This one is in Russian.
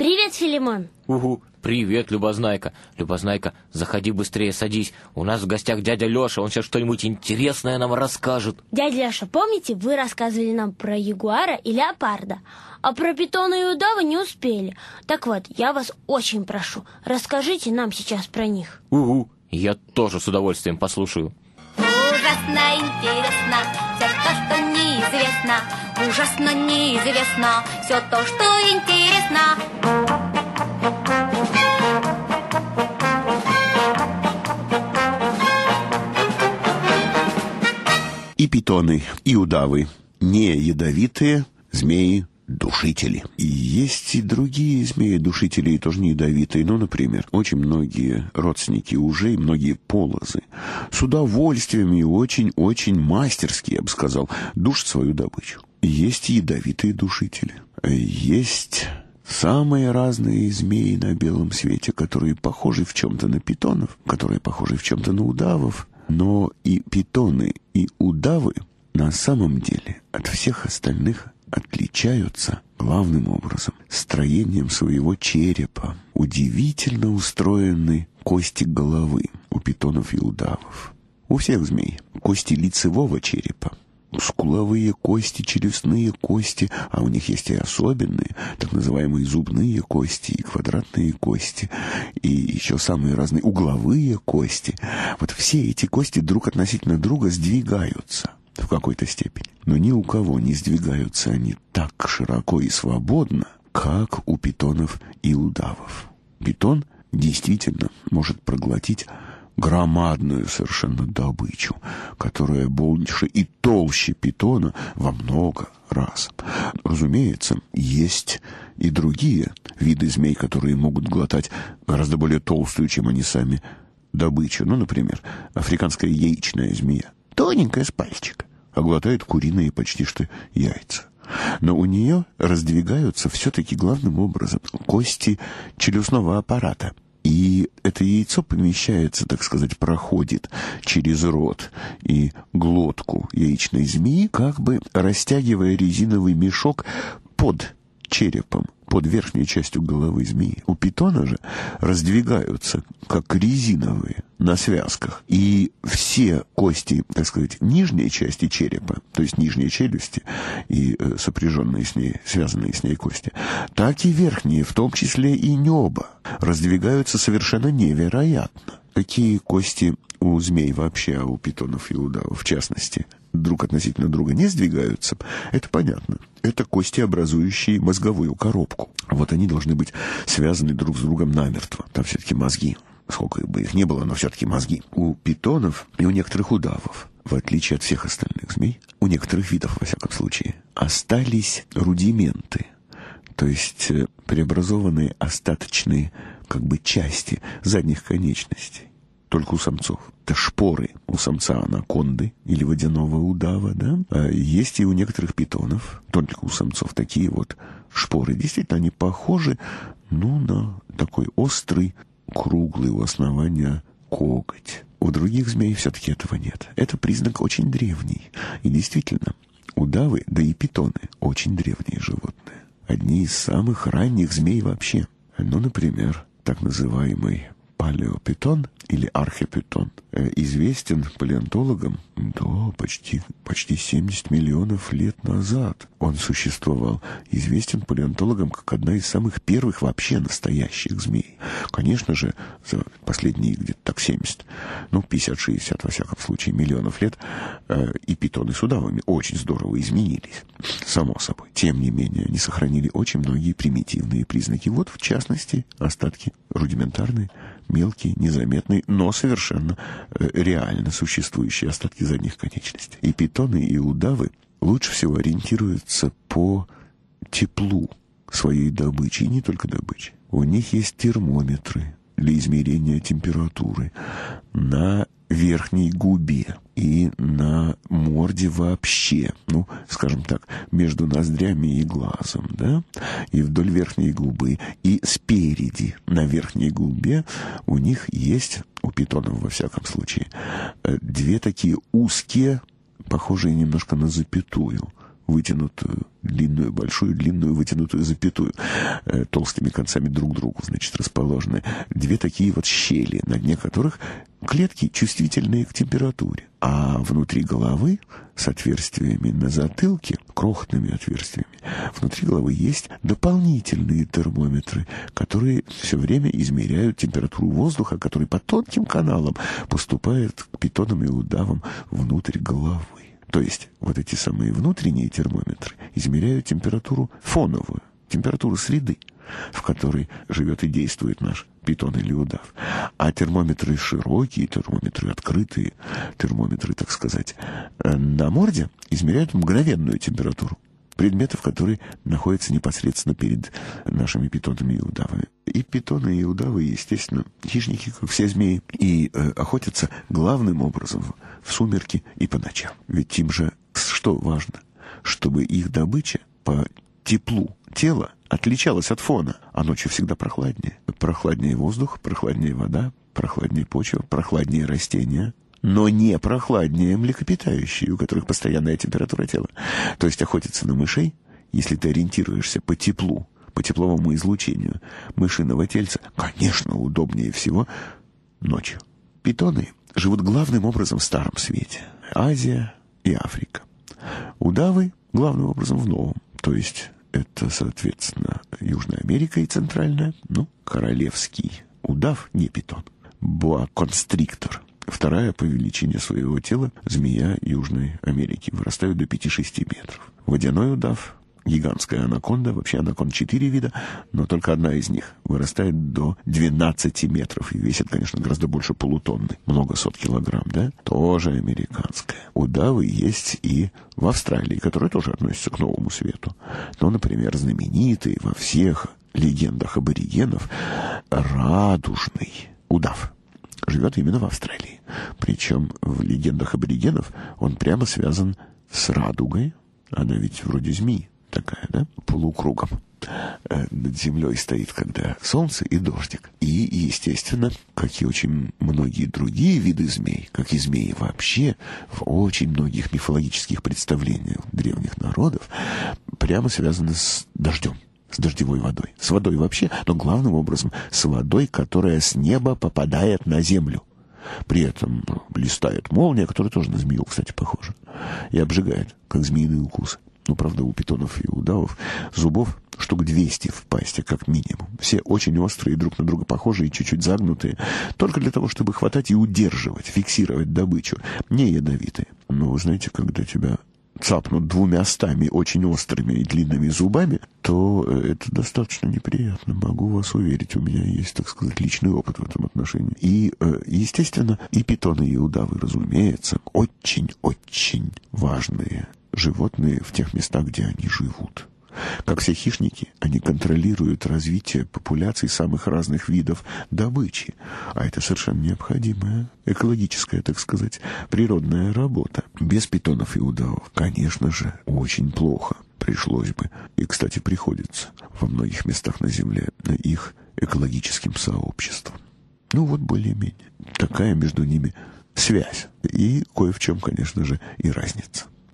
Привет, Филимон. Угу. Привет, Любознайка. Любознайка, заходи быстрее, садись. У нас в гостях дядя Леша, он сейчас что-нибудь интересное нам расскажет. Дядя Леша, помните, вы рассказывали нам про ягуара и леопарда, а про питона и удава не успели. Так вот, я вас очень прошу, расскажите нам сейчас про них. Угу. Я тоже с удовольствием послушаю. Ужасно интересно все то, что неизвестно. Ужасно неизвестно все то, что интересно. Питоны, и удавы не ядовитые змеи душители. И есть и другие змеи-душители, и тоже не ядовитые. Ну, например, очень многие родственники ужей, многие полозы с удовольствием и очень-очень мастерски, я бы сказал, душат свою добычу. Есть ядовитые душители. Есть самые разные змеи на белом свете, которые похожи в чем-то на питонов, которые похожи в чем-то на удавов, но и питоны, и удавы на самом деле от всех остальных отличаются главным образом строением своего черепа, удивительно устроены кости головы у питонов и удавов. У всех змей кости лицевого черепа, скуловые кости, челюстные кости, а у них есть и особенные, так называемые зубные кости и квадратные кости, и еще самые разные угловые кости. Вот все эти кости друг относительно друга сдвигаются в какой-то степени. Но ни у кого не сдвигаются они так широко и свободно, как у питонов и удавов. Питон действительно может проглотить громадную совершенно добычу, которая больше и толще питона во много раз. Разумеется, есть и другие виды змей, которые могут глотать гораздо более толстую, чем они сами, добычу. Ну, например, африканская яичная змея. Тоненькая с пальчика, а глотает куриные почти что яйца. Но у нее раздвигаются все-таки главным образом кости челюстного аппарата – и это яйцо помещается, так сказать, проходит через рот и глотку яичной змеи, как бы растягивая резиновый мешок под черепом под верхней частью головы змеи. У питона же раздвигаются, как резиновые, на связках. И все кости, так сказать, нижней части черепа, то есть нижней челюсти и э, сопряженные с ней, связанные с ней кости, так и верхние, в том числе и небо, раздвигаются совершенно невероятно. Какие кости у змей вообще, а у питонов и удавов в частности, друг относительно друга не сдвигаются, это понятно. Это кости, образующие мозговую коробку. Вот они должны быть связаны друг с другом намертво. Там все-таки мозги. Сколько бы их не было, но все-таки мозги. У питонов и у некоторых удавов, в отличие от всех остальных змей, у некоторых видов, во всяком случае, остались рудименты. То есть э, преобразованные остаточные как бы части задних конечностей только у самцов. Это шпоры у самца анаконды или водяного удава, да? А есть и у некоторых питонов, только у самцов, такие вот шпоры. Действительно, они похожи, ну, на такой острый, круглый у основания коготь. У других змей все-таки этого нет. Это признак очень древний. И действительно, удавы, да и питоны очень древние животные. Одни из самых ранних змей вообще. Ну, например, так называемый палеопитон или архипитон э, известен палеонтологам до почти, почти 70 миллионов лет назад. Он существовал. Известен палеонтологам как одна из самых первых вообще настоящих змей. Конечно же, за последние где-то так 70, ну, 50-60, во всяком случае, миллионов лет э, и питоны с удавами очень здорово изменились. Само собой. Тем не менее, они сохранили очень многие примитивные признаки. Вот, в частности, остатки рудиментарные, мелкие, незаметные, но совершенно э, реально существующие остатки задних конечностей. И питоны, и удавы лучше всего ориентируются по теплу своей добычи, и не только добычи. У них есть термометры для измерения температуры на верхней губе и на морде вообще, ну, скажем так, между ноздрями и глазом, да, и вдоль верхней губы, и спереди на верхней губе у них есть, у питонов во всяком случае, э, две такие узкие, похожие немножко на запятую, вытянутую, длинную, большую, длинную, вытянутую запятую, э, толстыми концами друг к другу, значит, расположены. Две такие вот щели, на дне которых клетки чувствительные к температуре. А внутри головы с отверстиями на затылке, крохотными отверстиями, внутри головы есть дополнительные термометры, которые все время измеряют температуру воздуха, который по тонким каналам поступает к питонам и удавам внутрь головы. То есть вот эти самые внутренние термометры измеряют температуру фоновую, температуру среды, в которой живет и действует наш питон или удав. А термометры широкие, термометры открытые, термометры, так сказать, э, на морде измеряют мгновенную температуру предметов, которые находятся непосредственно перед нашими питонами и удавами. И питоны, и удавы, естественно, хищники, как все змеи, и э, охотятся главным образом в сумерки и по ночам. Ведь им же что важно? Чтобы их добыча по теплу тела отличалась от фона, а ночью всегда прохладнее. Прохладнее воздух, прохладнее вода, прохладнее почва, прохладнее растения, но не прохладнее млекопитающие, у которых постоянная температура тела. То есть охотиться на мышей, если ты ориентируешься по теплу, по тепловому излучению мышиного тельца, конечно, удобнее всего ночью. Питоны живут главным образом в Старом Свете. Азия и Африка. Удавы главным образом в Новом. То есть это, соответственно, Южная Америка и Центральная. Ну, королевский удав, не питон. Боа-констриктор. Вторая по величине своего тела змея Южной Америки. Вырастают до 5-6 метров. Водяной удав гигантская анаконда, вообще анаконд четыре вида, но только одна из них вырастает до 12 метров и весит, конечно, гораздо больше полутонны, много сот килограмм, да? Тоже американская. Удавы есть и в Австралии, которые тоже относятся к новому свету. Но, например, знаменитый во всех легендах аборигенов радужный удав живет именно в Австралии. Причем в легендах аборигенов он прямо связан с радугой. Она ведь вроде змеи такая, да, полукругом э, над землей стоит, когда солнце и дождик. И, естественно, как и очень многие другие виды змей, как и змеи вообще, в очень многих мифологических представлениях древних народов, прямо связаны с дождем с дождевой водой, с водой вообще, но главным образом с водой, которая с неба попадает на землю. При этом блистает молния, которая тоже на змею, кстати, похожа, и обжигает, как змеиный укус ну, правда, у питонов и удавов, зубов штук 200 в пасти, как минимум. Все очень острые, друг на друга похожие чуть-чуть загнутые. Только для того, чтобы хватать и удерживать, фиксировать добычу. Не ядовитые. Но вы знаете, когда тебя цапнут двумя стами очень острыми и длинными зубами, то э, это достаточно неприятно. Могу вас уверить, у меня есть, так сказать, личный опыт в этом отношении. И, э, естественно, и питоны, и удавы, разумеется, очень-очень важные животные в тех местах, где они живут. Как все хищники, они контролируют развитие популяций самых разных видов добычи. А это совершенно необходимая экологическая, так сказать, природная работа. Без питонов и удавов, конечно же, очень плохо пришлось бы. И, кстати, приходится во многих местах на Земле их экологическим сообществом. Ну вот более-менее. Такая между ними связь. И кое в чем, конечно же, и разница.